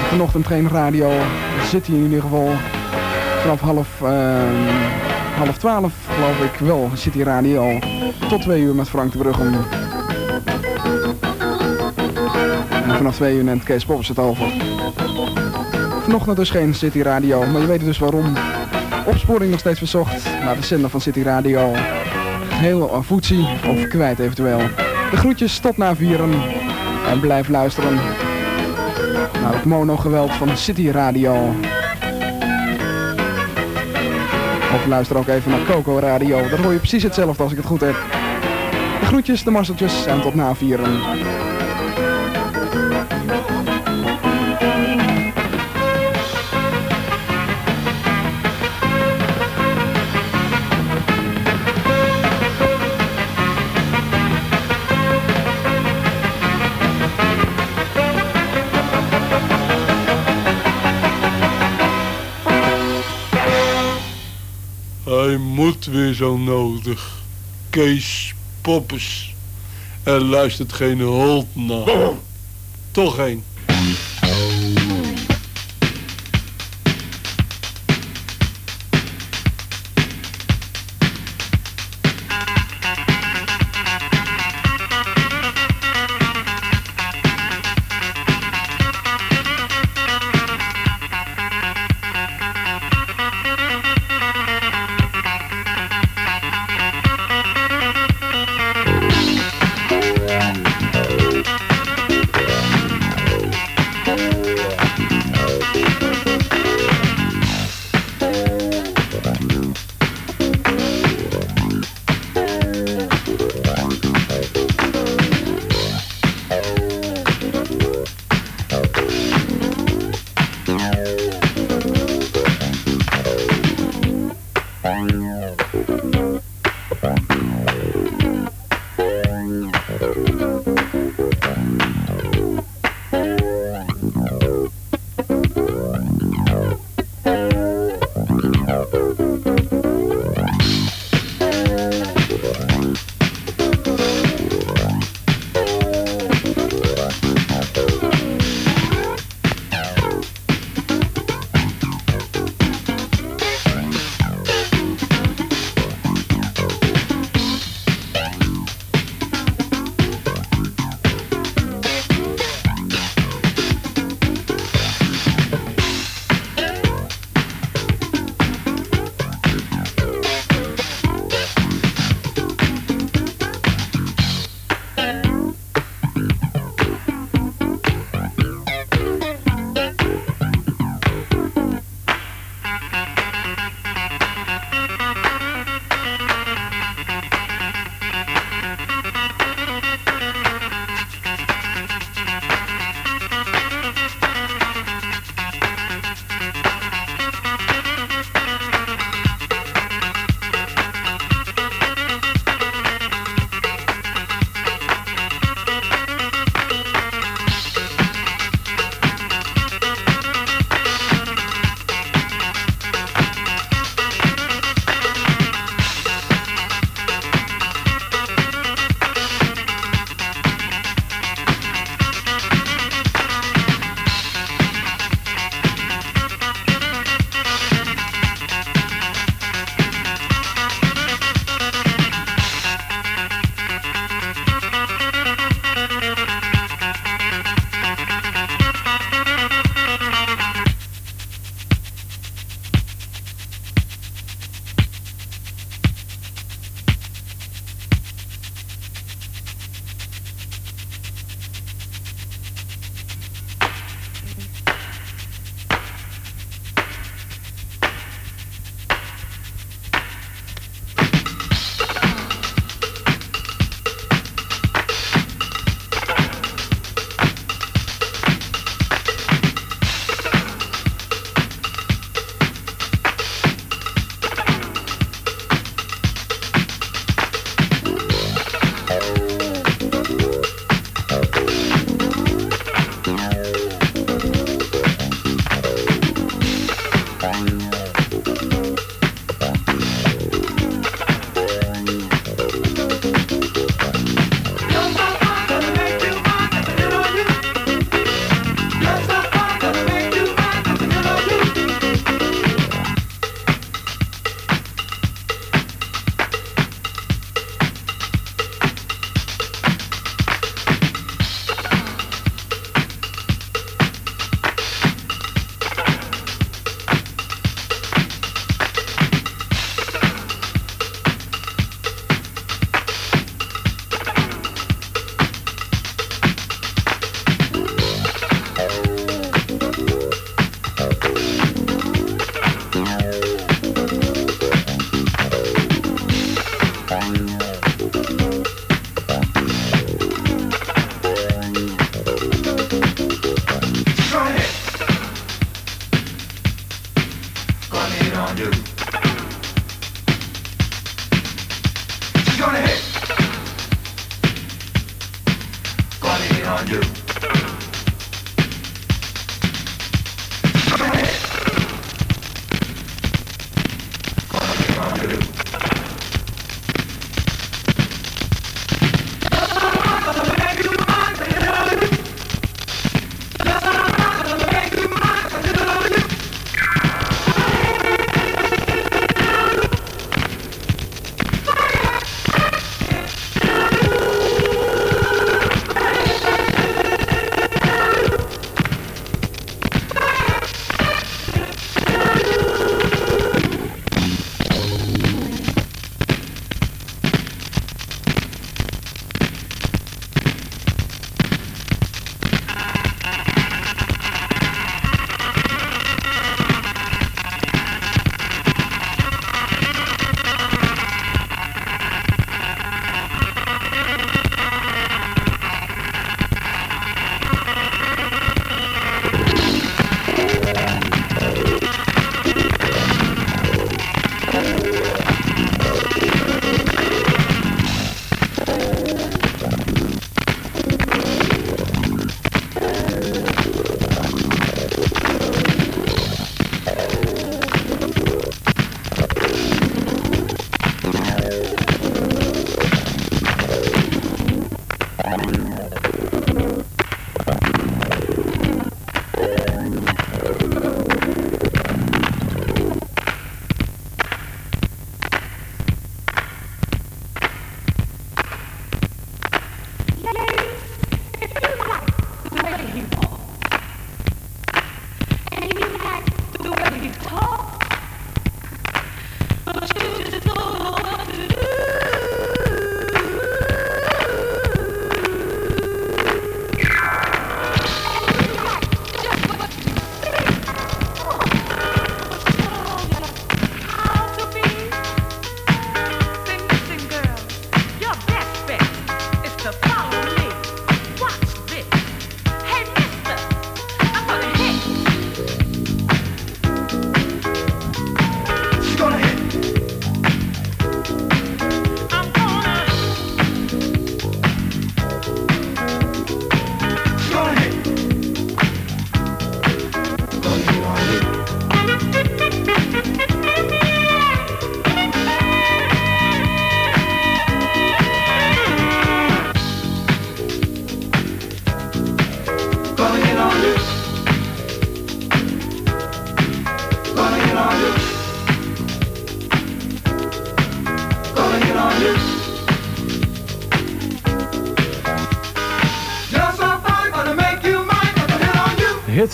Vanochtend geen radio. Zit hier in ieder geval vanaf half, ehm, half 12 geloof ik wel. Hier radio. Tot 2 uur met Frank de Bruggen. En vanaf 2 uur neemt Kees Poppers het over. Vanochtend dus geen City Radio, maar je weet dus waarom. Opsporing nog steeds verzocht naar de zender van City Radio. Heel voetzie of kwijt eventueel. De groetjes tot na vieren. En blijf luisteren naar het monogeweld van City Radio. Of luister ook even naar Coco Radio. Daar hoor je precies hetzelfde als ik het goed heb. De groetjes, de marseltjes en tot na vieren. Zo nodig. Kees Poppes. Er luistert geen hond naar. Toch een.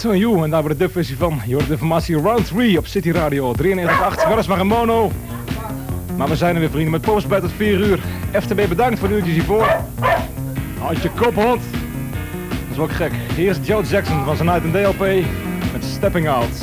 Hits on en daar wordt de dubversie van. Je hoort de informatie Round 3 op City Radio 93.8. Weliswaar een mono. Maar we zijn er weer vrienden met Postbed tot 4 uur. FTB bedankt voor de uurtjes hiervoor. Houd je kop hot. Dat is ook gek. Hier is Joe Jackson van zijn Night and Day met Stepping Out.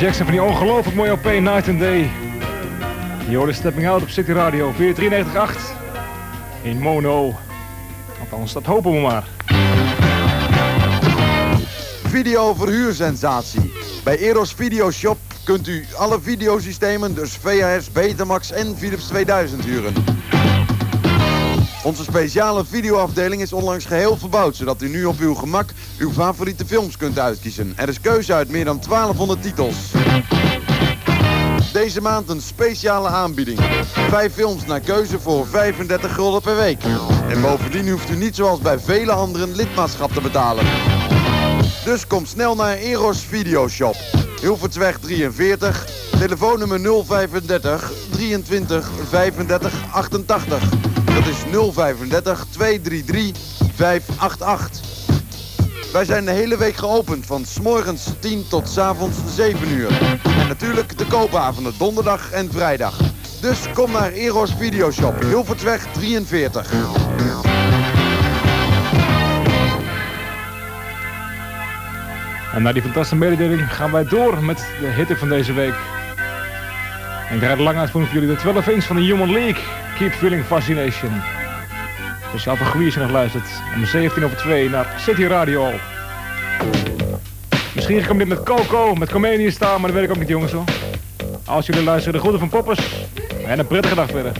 Jackson van die ongelooflijk mooie OP Night and Day. Je Stepping Out op City Radio 493.8 in mono. Althans, dat hopen we maar. Videoverhuursensatie. Bij Eros Videoshop kunt u alle videosystemen, dus VHS, Betamax en Philips 2000 huren. Onze speciale videoafdeling is onlangs geheel verbouwd, zodat u nu op uw gemak uw favoriete films kunt uitkiezen. Er is keuze uit meer dan 1200 titels. Deze maand een speciale aanbieding. Vijf films naar keuze voor 35 gulden per week. En bovendien hoeft u niet zoals bij vele anderen lidmaatschap te betalen. Dus kom snel naar Eros Videoshop. Hilvertsweg 43, telefoonnummer 035 23 35 88. Dat is 035 233 588. Wij zijn de hele week geopend van s morgens 10 tot s avonds 7 uur. En natuurlijk de koopavonden donderdag en vrijdag. Dus kom naar Eros Videoshop, Hilvertsweg 43. En na die fantastische mededeling gaan wij door met de hitte van deze week. En ik draai de lang uitvoering voor jullie de 12 inch van de Human League. Keep Feeling Fascination. Speciaal voor nog luistert. Om 17 over 2 naar City Radio. Misschien kom dit met Coco, met Comedian staan, maar dat weet ik ook niet jongens hoor. Als jullie luisteren, de groeten van Poppers. En een prettige dag verder.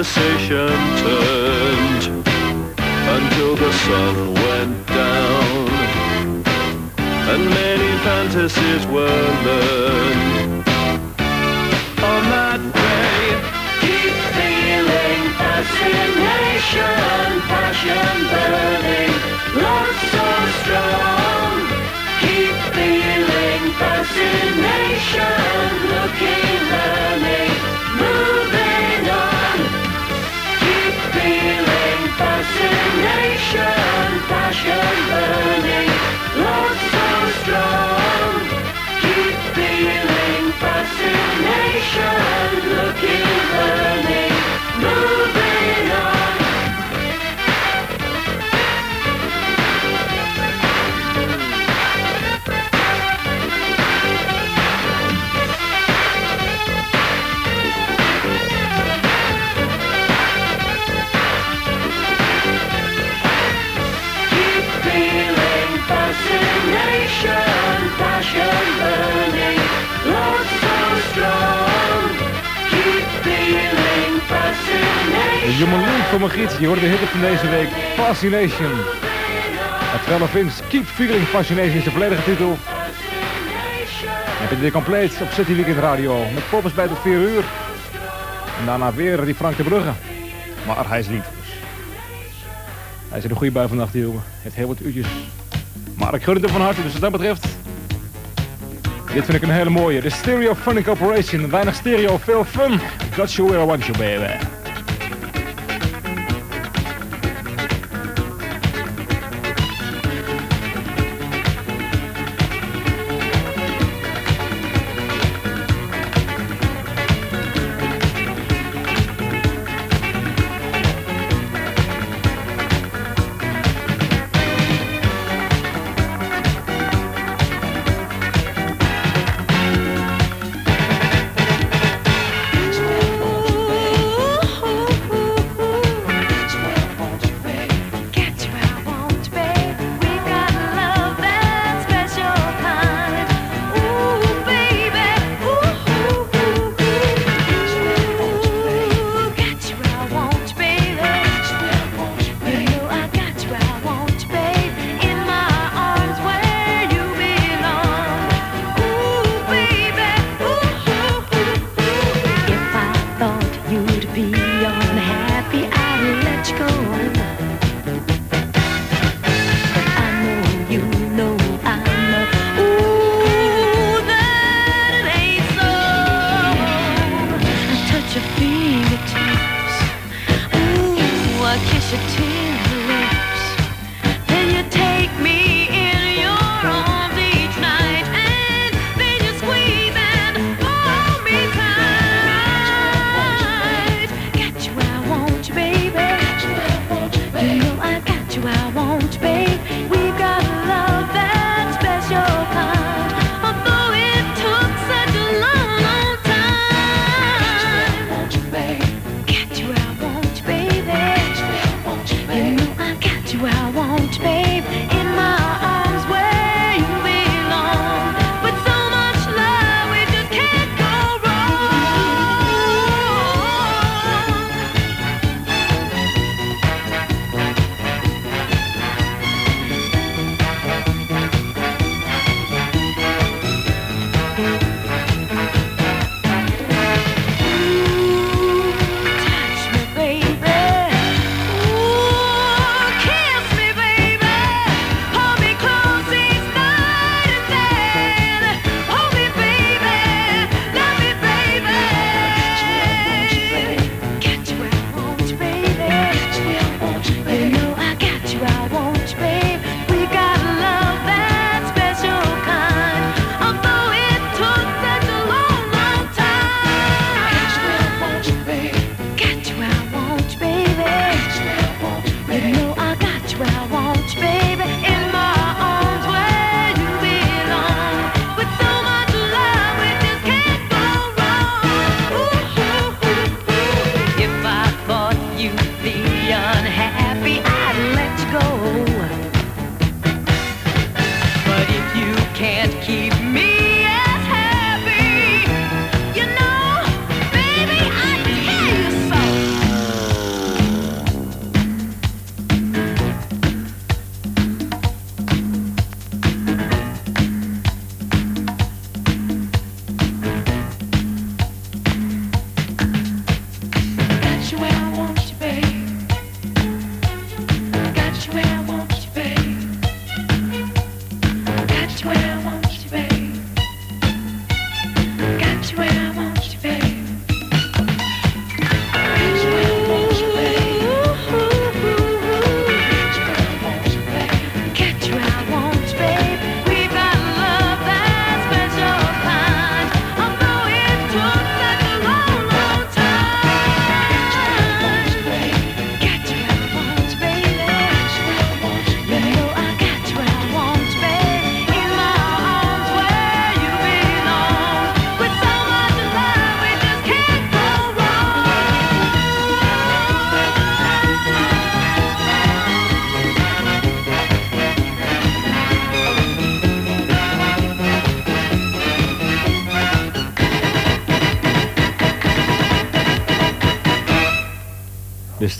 conversation turned until the sun went down and many fantasies were learned. On that day, keep feeling fascination, passion burning, love so strong. Keep feeling fascination, looking. Human League voor Margriet. Je hoorde de hit van deze week. Fascination. Het Trello Vince. Keep Feeling Fascination is de volledige titel. Heb je dit compleet op City Weekend Radio. Met poppers bij tot 4 uur. En daarna weer die Frank de Brugge. Maar hij is lief. Hij in een goede bui vannacht, die jongen. Heeft heel wat uurtjes. Maar ik gun het hem van harte, dus wat dat betreft... Dit vind ik een hele mooie. De Stereophonic Operation. Weinig stereo, veel fun. Got you where I want you, baby.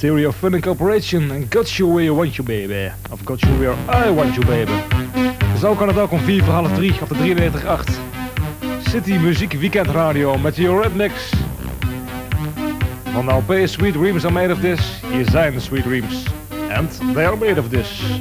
Stereo Funding Corporation en Got You Where You Want You Baby. Of Got You Where I Want You Baby. Zo kan het ook om 4 voor half 3 op de 93.8. City Muziek Weekend Radio met je Redmix. Van de LP Sweet Dreams are made of this. Hier zijn de Sweet Dreams. And they are made of this.